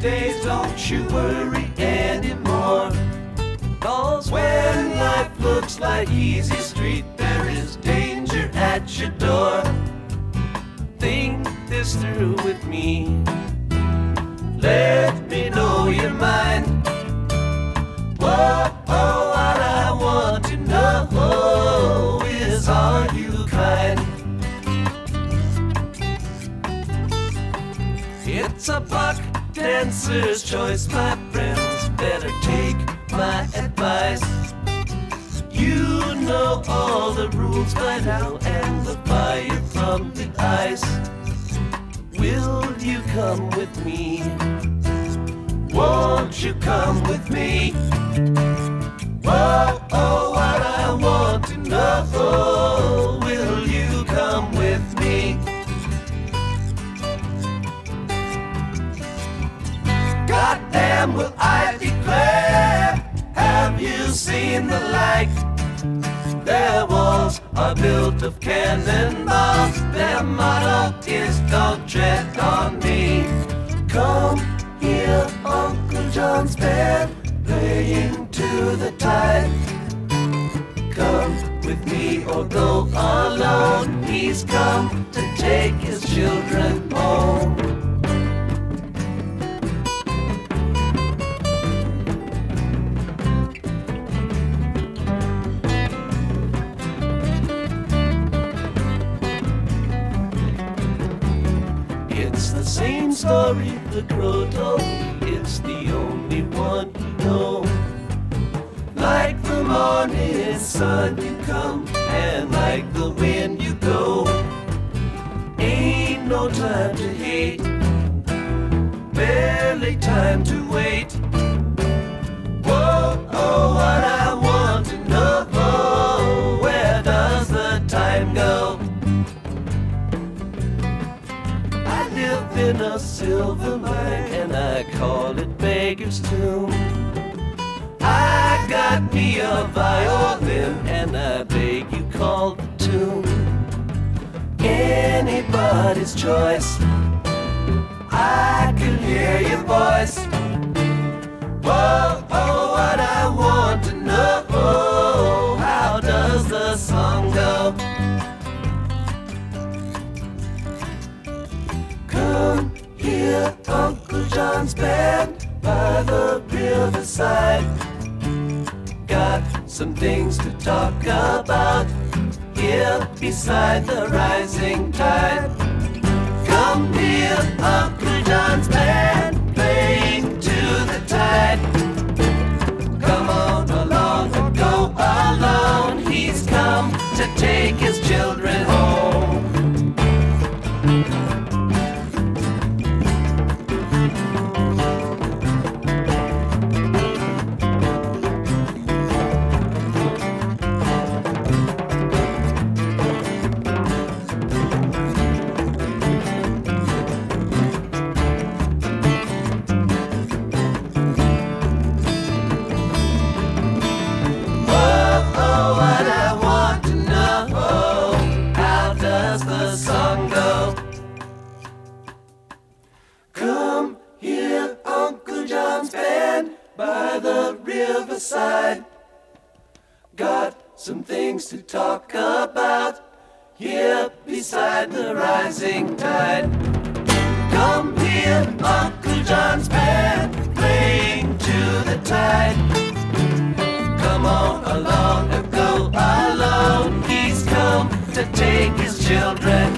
days. Don't you worry anymore. Cause when life looks like easy street, there is danger at your door. Think this through with me. Let me know your mind. Whoa, oh, what I want to know is are you kind? It's a buck dancer's choice, my friends. Better take my advice. You know all the rules by now and the fire from the ice. Will you come with me? Won't you come with me? Whoa, oh, what I want to know. Seen the light? Their walls are built of cannonballs. Their motto is don't tread on me. Come here, Uncle John's band playing to the tide. Come with me or go alone. He's come to take his children home. Same story the crow told me. It's the only one you know. Like the morning sun you come, and like the wind you go. Ain't no time to hate, barely time to wait. Silver mine and I call it Beggar's Tomb. I got me a violin and I beg you call the tune. Anybody's choice. I can hear your voice. Whoa, Here, Uncle John's band by the riverside. Got some things to talk about here beside the rising tide. Come here, Uncle John's band playing to the tide. Come on along and go alone. He's come to take things to talk about here beside the rising tide. Come here, Uncle John's band playing to the tide. Come on along and go alone. He's come to take his children